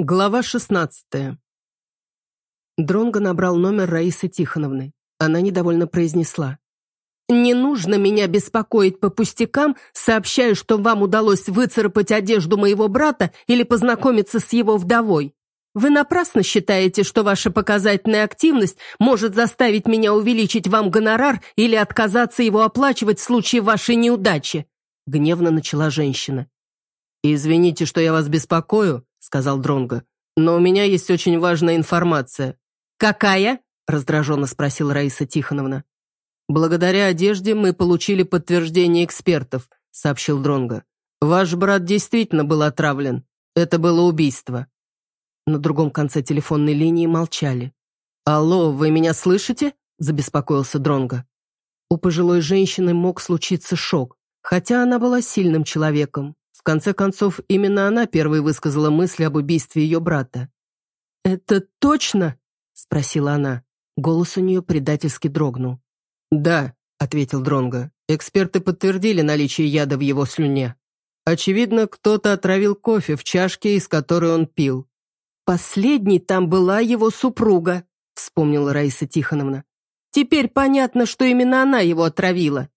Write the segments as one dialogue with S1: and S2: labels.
S1: Глава 16. Дронго набрал номер Раисы Тихоновны. Она недовольно произнесла. «Не нужно меня беспокоить по пустякам, сообщая, что вам удалось выцарапать одежду моего брата или познакомиться с его вдовой. Вы напрасно считаете, что ваша показательная активность может заставить меня увеличить вам гонорар или отказаться его оплачивать в случае вашей неудачи», гневно начала женщина.
S2: «Извините, что я вас беспокою», — сказал Дронго. «Но у меня есть очень важная информация».
S1: «Какая?» — раздраженно спросила Раиса Тихоновна.
S2: «Благодаря одежде мы получили подтверждение экспертов», — сообщил Дронго. «Ваш брат действительно был отравлен. Это было убийство».
S1: На другом конце телефонной линии молчали.
S2: «Алло, вы меня слышите?» — забеспокоился Дронго.
S1: У пожилой женщины мог случиться шок, хотя она была сильным человеком конце концов, именно она первой высказала мысль об убийстве ее брата. «Это точно?» — спросила она. Голос у нее предательски дрогнул.
S2: «Да», — ответил Дронго. «Эксперты подтвердили наличие яда в его слюне. Очевидно, кто-то отравил кофе в чашке, из которой он пил».
S1: «Последней там была его супруга», — вспомнила Раиса Тихоновна. «Теперь понятно, что именно она его отравила».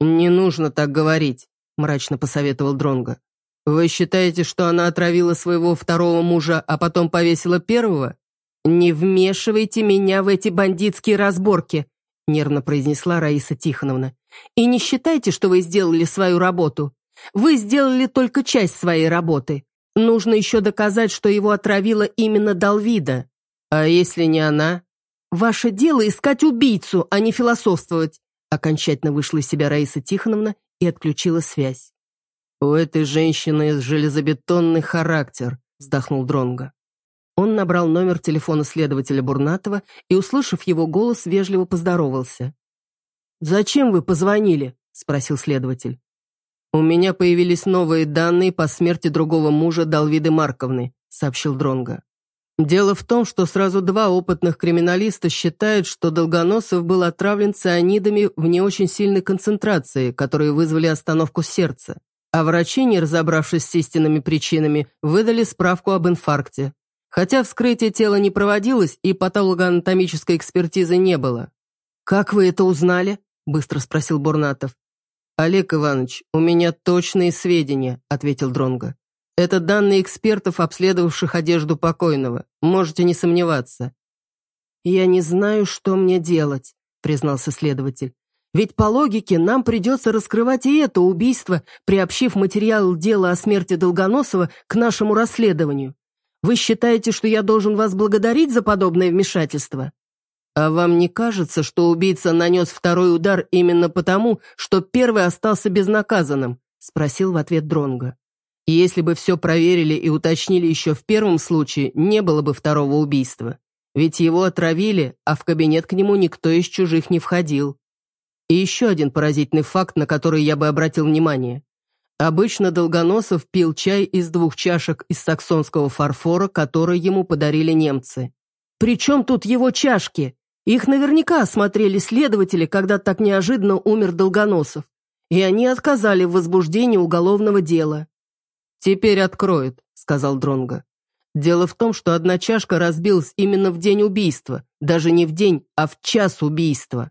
S2: «Не нужно так говорить», — мрачно посоветовал Дронго. «Вы считаете, что она отравила своего второго мужа, а потом повесила первого?»
S1: «Не вмешивайте меня в эти бандитские разборки», — нервно произнесла Раиса Тихоновна. «И не считайте, что вы сделали свою работу. Вы сделали только часть своей работы. Нужно еще доказать, что его отравила именно Далвида».
S2: «А если не она?»
S1: «Ваше дело искать убийцу, а не философствовать», окончательно вышла из себя Раиса Тихоновна и отключила связь.
S2: «У этой женщины железобетонный характер», — вздохнул Дронго.
S1: Он набрал номер телефона следователя Бурнатова и, услышав его голос, вежливо поздоровался. «Зачем вы позвонили?» — спросил следователь.
S2: «У меня появились новые данные по смерти другого мужа Далвиды Марковны», — сообщил Дронго. Дело в том, что сразу два опытных криминалиста считают, что Долгоносов был отравлен цианидами в не очень сильной концентрации, которые вызвали остановку сердца. А врачи, не разобравшись с истинными причинами, выдали справку об инфаркте. Хотя вскрытие тела не проводилось и патологоанатомической экспертизы не было.
S1: «Как вы это узнали?» – быстро спросил Бурнатов.
S2: «Олег Иванович, у меня точные сведения», – ответил Дронго. Это данные экспертов, обследовавших одежду покойного. Можете не сомневаться».
S1: «Я не знаю, что мне делать», — признался следователь. «Ведь по логике нам придется раскрывать и это убийство, приобщив материал дела о смерти Долгоносова к нашему расследованию. Вы считаете, что я должен вас благодарить за подобное вмешательство?»
S2: «А вам не кажется, что убийца нанес второй удар именно потому, что первый остался безнаказанным?» — спросил в ответ Дронга. Если бы все проверили и уточнили еще в первом случае, не было бы второго убийства. Ведь его отравили, а в кабинет к нему никто из чужих не входил. И еще один поразительный факт, на который я бы обратил внимание. Обычно Долгоносов пил чай из двух чашек из саксонского фарфора, которые ему подарили немцы.
S1: «Причем тут его чашки? Их наверняка осмотрели следователи, когда так неожиданно умер Долгоносов. И они отказали в возбуждении уголовного дела.
S2: «Теперь откроют», — сказал Дронго. «Дело в том, что одна чашка разбилась именно в день убийства, даже не в день, а в час убийства.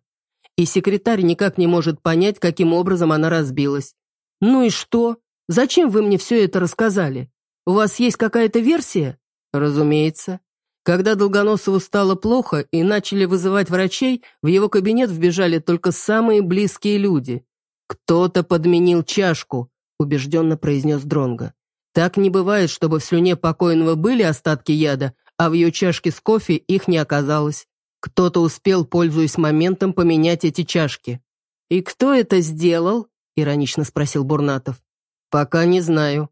S2: И секретарь никак не может понять, каким образом она разбилась.
S1: Ну и что? Зачем вы мне все это рассказали? У вас есть какая-то версия?
S2: Разумеется. Когда Долгоносову стало плохо и начали вызывать врачей, в его кабинет вбежали только самые близкие люди. «Кто-то подменил чашку», — убежденно произнес Дронго. Так не бывает, чтобы в слюне покойного были остатки яда, а в ее чашке с кофе их не оказалось. Кто-то успел, пользуясь моментом, поменять эти чашки.
S1: «И кто это сделал?» – иронично спросил Бурнатов.
S2: «Пока не знаю».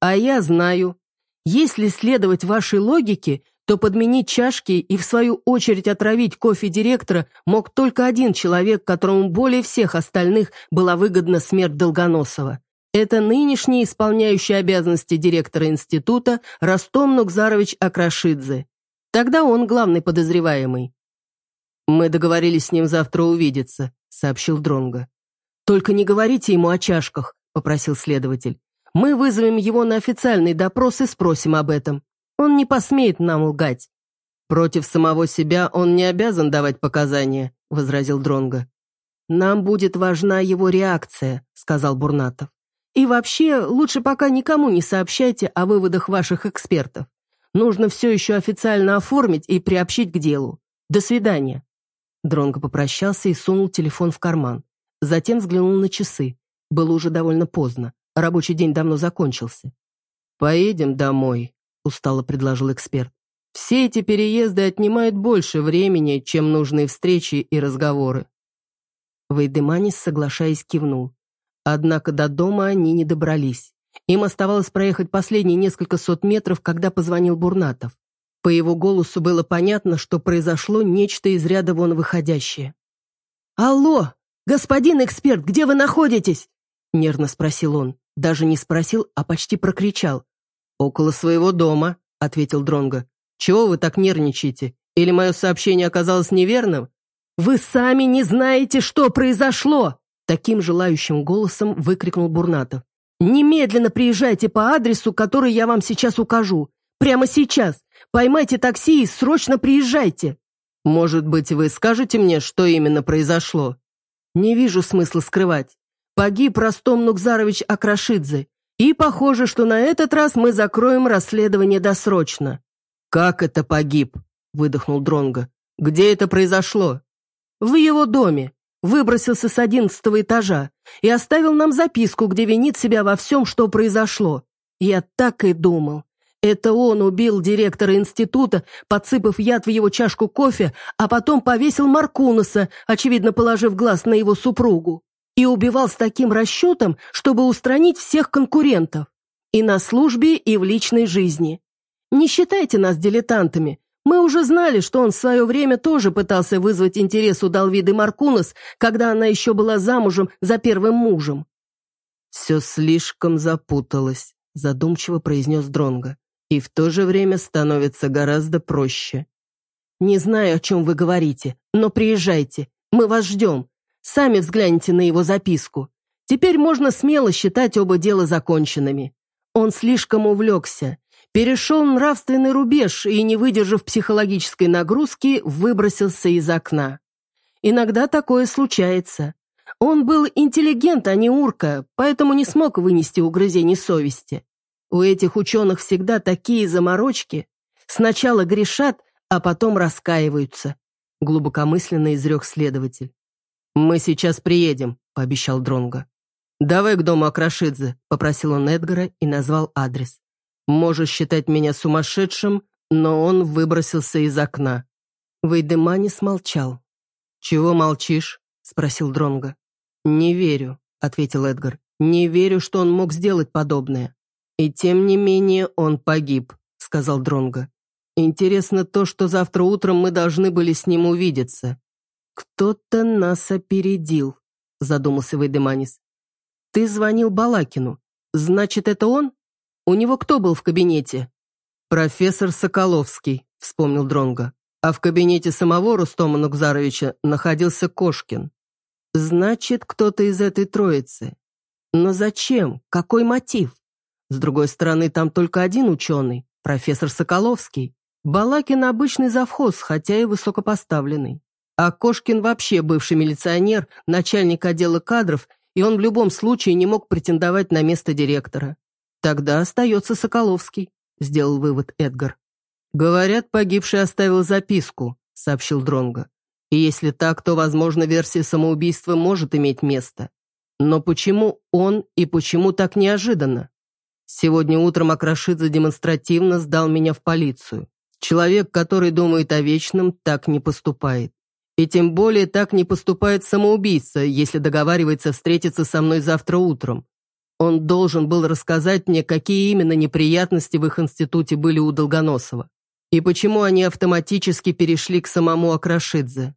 S1: «А я знаю. Если следовать вашей логике, то подменить чашки и, в свою очередь, отравить кофе директора мог только один человек, которому более всех остальных была выгодна смерть Долгоносова. Это нынешний исполняющий обязанности директора института Ростом Нукзарович Акрашидзе. Тогда он главный подозреваемый.
S2: «Мы договорились с ним завтра увидеться», — сообщил Дронго.
S1: «Только не говорите ему о чашках», — попросил следователь. «Мы вызовем его на официальный допрос и спросим об этом. Он не посмеет нам лгать.
S2: Против самого себя он не обязан давать показания, возразил Дронго.
S1: Нам будет важна его реакция, сказал Бурнатов. И вообще, лучше пока никому не сообщайте о выводах ваших экспертов. Нужно все еще официально оформить и приобщить к делу. До свидания. Дронго попрощался и сунул телефон в карман. Затем взглянул на часы. Было уже довольно поздно. Рабочий день давно закончился.
S2: «Поедем домой», — устало предложил эксперт. «Все эти переезды отнимают больше времени, чем нужные встречи и разговоры».
S1: Вейдеманис, соглашаясь, кивнул. Однако до дома они не добрались. Им оставалось проехать последние несколько сот метров, когда позвонил Бурнатов. По его голосу было понятно, что произошло нечто из ряда вон выходящее. «Алло, господин эксперт, где вы находитесь?» Нервно спросил он. Даже не спросил, а почти прокричал.
S2: «Около своего дома», — ответил Дронго. «Чего вы так нервничаете? Или мое сообщение оказалось неверным?»
S1: «Вы сами не знаете, что произошло!» Таким желающим голосом выкрикнул Бурнатов. «Немедленно приезжайте по адресу, который я вам сейчас укажу. Прямо сейчас. Поймайте такси и срочно приезжайте».
S2: «Может быть, вы скажете мне, что именно произошло?»
S1: «Не вижу смысла скрывать. Погиб Ростом Нукзарович Акрашидзе. И похоже, что на этот раз мы закроем расследование досрочно».
S2: «Как это погиб?» – выдохнул Дронго. «Где это произошло?»
S1: «В его доме. Выбросился с одиннадцатого этажа и оставил нам записку, где винит себя во всем, что произошло. Я так и думал. Это он убил директора института, подсыпав яд в его чашку кофе, а потом повесил Маркунаса, очевидно положив глаз на его супругу. И убивал с таким расчетом, чтобы устранить всех конкурентов. И на службе, и в личной жизни. Не считайте нас дилетантами. Мы уже знали, что он в свое время тоже пытался вызвать интерес у Далвиды Маркунас, когда она еще была замужем за первым мужем.
S2: «Все слишком запуталось», — задумчиво произнес Дронго. «И в то же время становится гораздо проще».
S1: «Не знаю, о чем вы говорите, но приезжайте. Мы вас ждем. Сами взгляните на его записку. Теперь можно смело считать оба дела законченными. Он слишком увлекся, перешел нравственный рубеж и, не выдержав психологической нагрузки, выбросился из окна. Иногда такое случается. Он был интеллигент, а не урка, поэтому не смог вынести угрызений совести. У этих ученых всегда такие заморочки. Сначала грешат, а потом раскаиваются, глубокомысленно изрек следователь.
S2: «Мы сейчас приедем», — пообещал Дронго. «Давай к дому Акрашидзе», — попросил он Эдгара и назвал адрес. «Можешь считать меня сумасшедшим, но он выбросился из окна».
S1: Вейдемани смолчал.
S2: «Чего молчишь?» — спросил Дронго.
S1: «Не верю», — ответил Эдгар. «Не верю, что он мог сделать подобное».
S2: «И тем не менее он погиб», — сказал Дронго. «Интересно то, что завтра утром мы должны были с ним увидеться.
S1: «Кто-то нас опередил», — задумался Вейдеманис. «Ты звонил Балакину. Значит, это он? У него кто был в кабинете?»
S2: «Профессор Соколовский», — вспомнил Дронга. «А в кабинете самого Рустома Нукзаровича находился Кошкин».
S1: «Значит, кто-то из этой троицы. Но зачем? Какой мотив? С другой стороны, там только один ученый, профессор Соколовский. Балакин обычный завхоз, хотя и высокопоставленный. А Кошкин вообще бывший милиционер, начальник отдела кадров, и он в любом случае не мог претендовать на место директора. Тогда остается Соколовский, сделал вывод Эдгар.
S2: Говорят, погибший оставил записку, сообщил Дронго. И если так, то, возможно, версия самоубийства может иметь место. Но почему он и почему так неожиданно? Сегодня утром Акрашидзе демонстративно сдал меня в полицию. Человек, который думает о вечном, так не поступает. И тем более так не поступает самоубийца, если договаривается встретиться со мной завтра утром. Он должен был рассказать мне, какие именно неприятности в их институте были у Долгоносова. И почему они автоматически перешли к самому Акрашидзе.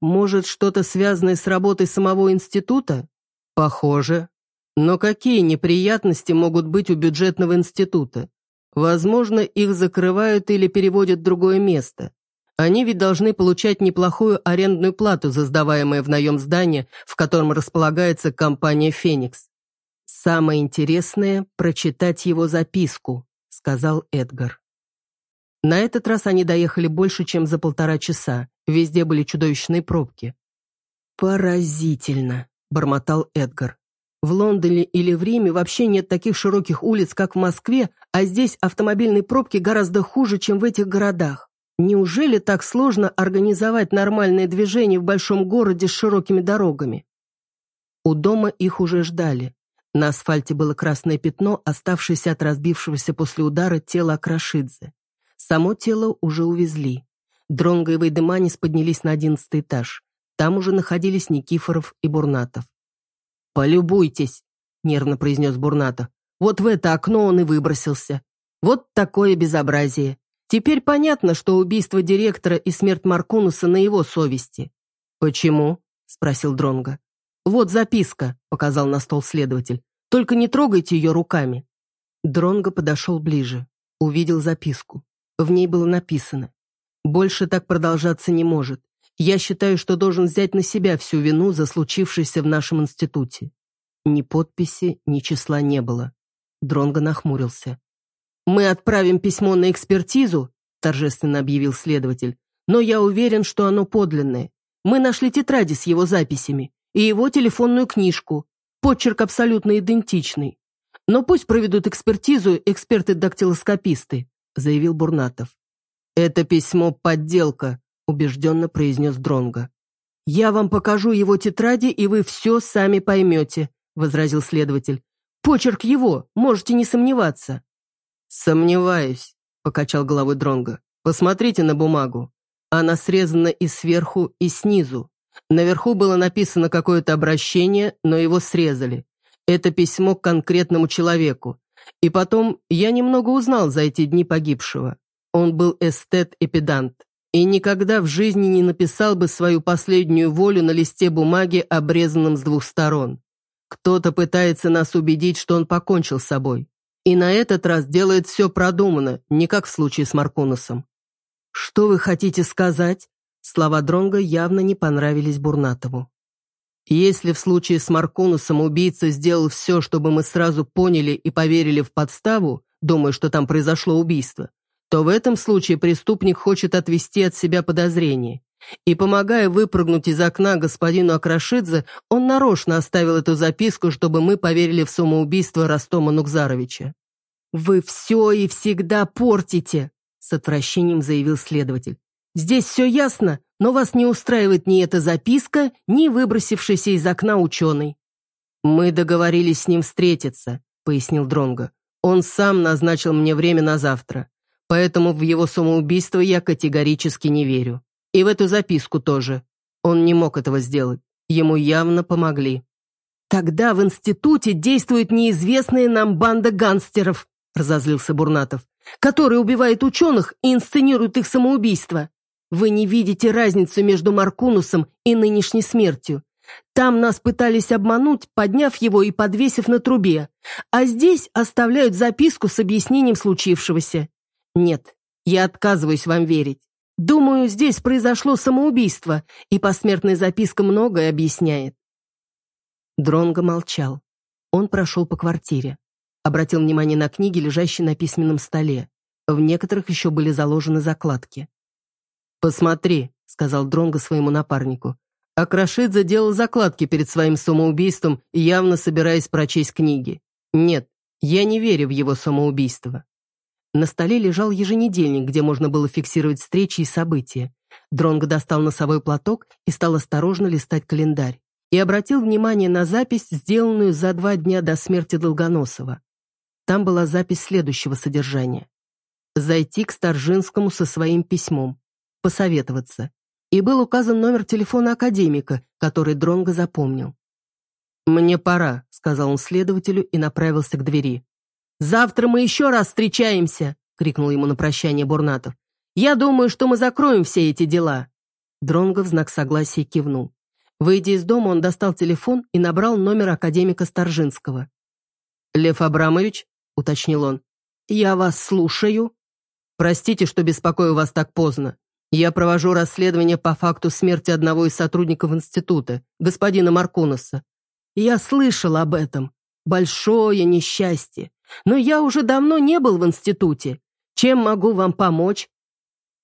S2: Может, что-то связанное с работой самого института? Похоже. Но какие неприятности могут быть у бюджетного института? Возможно, их закрывают или переводят в другое место. Они ведь должны получать неплохую арендную плату за сдаваемое в наем здание, в котором располагается компания «Феникс». «Самое интересное – прочитать его записку», – сказал Эдгар. На этот раз они доехали больше, чем за полтора часа. Везде были чудовищные пробки. «Поразительно», — бормотал Эдгар. «В Лондоне или в Риме вообще нет таких широких улиц, как в Москве, а здесь автомобильные пробки гораздо хуже, чем в этих городах. Неужели так сложно организовать нормальное движение в большом городе с широкими дорогами?» У дома их уже ждали. На асфальте было красное пятно, оставшееся от разбившегося после удара тела Акрашидзе. Само тело уже увезли. Дронго и Вейдеманис поднялись на одиннадцатый этаж. Там уже находились Никифоров и Бурнатов. «Полюбуйтесь», — нервно произнес Бурнатов. «Вот в это окно он и выбросился. Вот такое безобразие. Теперь понятно, что убийство директора и смерть Маркунуса на его совести». «Почему?» — спросил Дронго. «Вот записка», — показал на стол следователь. «Только не трогайте ее руками». Дронго подошел ближе, увидел записку. В ней было написано «Больше так продолжаться не может. Я считаю, что должен взять на себя всю вину за случившееся в нашем институте». Ни подписи, ни числа не было. Дронго нахмурился. «Мы отправим письмо на экспертизу», – торжественно объявил следователь. «Но я уверен, что оно подлинное. Мы нашли тетради с его записями и его телефонную книжку. Почерк абсолютно идентичный. Но пусть проведут экспертизу эксперты-дактилоскописты заявил Бурнатов. «Это письмо – подделка», – убежденно произнес Дронго. «Я вам покажу его тетради, и вы все сами поймете», – возразил следователь. «Почерк его, можете не сомневаться». «Сомневаюсь», – покачал головой Дронго. «Посмотрите на бумагу. Она срезана и сверху, и снизу. Наверху было написано какое-то обращение, но его срезали. Это письмо к конкретному человеку. И потом, я немного узнал за эти дни погибшего. Он был эстет и педант. И никогда в жизни не написал бы свою последнюю волю на листе бумаги, обрезанном с двух сторон. Кто-то пытается нас убедить, что он покончил с собой. И на этот раз делает все продуманно, не как в случае с Маркуносом. «Что вы хотите сказать?» Слова Дронга явно не понравились Бурнатову. Если в случае с Маркунусом убийца сделал все, чтобы мы сразу поняли и поверили в подставу, думая, что там произошло убийство, то в этом случае преступник хочет отвести от себя подозрение. И помогая выпрыгнуть из окна господину Акрашидзе, он нарочно оставил эту записку, чтобы мы поверили в самоубийство Ростома Нукзаровича. «Вы все и всегда портите», — с отвращением заявил следователь. Здесь все ясно, но вас не устраивает ни эта записка, ни выбросившийся из окна ученый». «Мы договорились с ним встретиться», — пояснил Дронго. «Он сам назначил мне время на завтра, поэтому в его самоубийство я категорически не верю. И в эту записку тоже. Он не мог этого сделать. Ему явно помогли». «Тогда в институте действует неизвестная нам банда гангстеров», — разозлился Бурнатов, «который убивает ученых и инсценирует их самоубийство. Вы не видите разницу между Маркунусом и нынешней смертью. Там нас пытались обмануть, подняв его и подвесив на трубе, а здесь оставляют записку с объяснением случившегося. Нет, я отказываюсь вам верить. Думаю, здесь произошло самоубийство, и посмертная записка многое объясняет. Дронго молчал. Он прошел по квартире. Обратил внимание на книги, лежащие на письменном столе. В некоторых еще были заложены закладки. «Посмотри», — сказал Дронго своему напарнику. Акрашидзе делал закладки перед своим самоубийством, явно собираясь прочесть книги. Нет, я не верю в его самоубийство. На столе лежал еженедельник, где можно было фиксировать встречи и события. Дронго достал носовой платок и стал осторожно листать календарь. И обратил внимание на запись, сделанную за два дня до смерти Долгоносова. Там была запись следующего содержания. «Зайти к Старжинскому со своим письмом посоветоваться. И был указан номер телефона академика, который Дронго запомнил. «Мне пора», — сказал он следователю и направился к двери. «Завтра мы еще раз встречаемся!» — крикнул ему на прощание Бурнатов. «Я думаю, что мы закроем все эти дела!» Дронго в знак согласия кивнул. Выйдя из дома, он достал телефон и набрал номер академика Старжинского. «Лев Абрамович?» — уточнил он. «Я вас слушаю». «Простите, что беспокою вас так поздно. Я провожу расследование по факту смерти одного из сотрудников института, господина Маркунаса. Я слышал об этом. Большое несчастье. Но я уже давно не был в институте.
S1: Чем могу вам помочь?»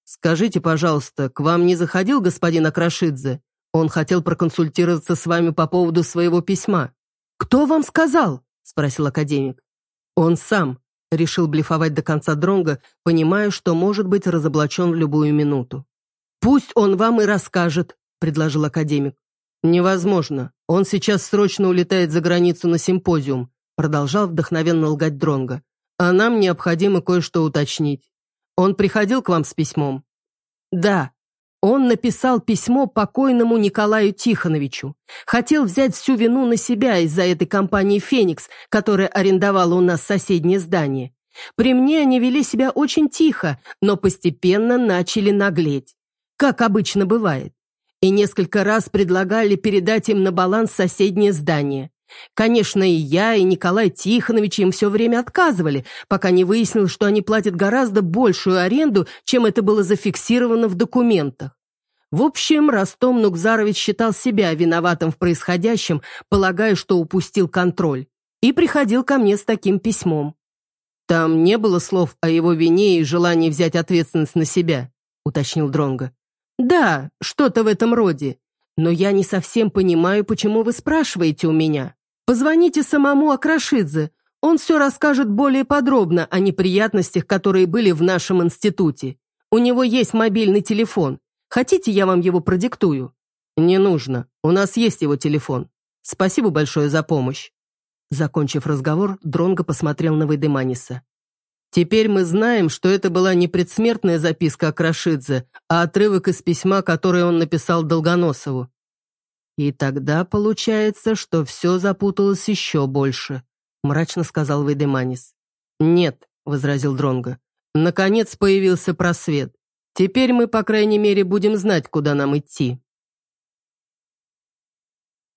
S2: «Скажите, пожалуйста, к вам не заходил господин Акрашидзе? Он хотел проконсультироваться с вами по поводу своего письма».
S1: «Кто вам сказал?» — спросил академик.
S2: «Он сам», — решил блефовать до конца Дронга, понимая, что может быть разоблачен в любую минуту.
S1: «Пусть он вам и расскажет», — предложил академик.
S2: «Невозможно. Он сейчас срочно улетает за границу на симпозиум», — продолжал вдохновенно лгать Дронга. «А нам необходимо кое-что уточнить. Он приходил к вам с письмом?»
S1: «Да», он написал письмо покойному Николаю Тихоновичу. Хотел взять всю вину на себя из-за этой компании «Феникс», которая арендовала у нас соседнее здание. При мне они вели себя очень тихо, но постепенно начали наглеть. Как обычно бывает. И несколько раз предлагали передать им на баланс соседнее здание. Конечно, и я, и Николай Тихонович им все время отказывали, пока не выяснил, что они платят гораздо большую аренду, чем это было зафиксировано в документах. В общем, Ростом Нукзарович считал себя виноватым в происходящем, полагая, что упустил контроль, и приходил ко мне с таким письмом.
S2: «Там не было слов о его вине и желании взять ответственность на себя», — уточнил Дронго.
S1: «Да, что-то в этом роде. Но я не совсем понимаю, почему вы спрашиваете у меня. Позвоните самому Акрашидзе, он все расскажет более подробно о неприятностях, которые были в нашем институте. У него есть мобильный телефон. Хотите, я вам его продиктую?»
S2: «Не нужно. У нас есть его телефон. Спасибо большое за помощь».
S1: Закончив разговор, Дронго посмотрел на Вейдеманиса.
S2: «Теперь мы знаем, что это была не предсмертная записка Акрашидзе, а отрывок из письма, которое он написал Долгоносову. «И тогда получается, что все запуталось еще больше», — мрачно сказал Вейдеманис. «Нет», — возразил Дронго. «Наконец появился просвет. Теперь мы, по крайней мере, будем знать, куда нам идти».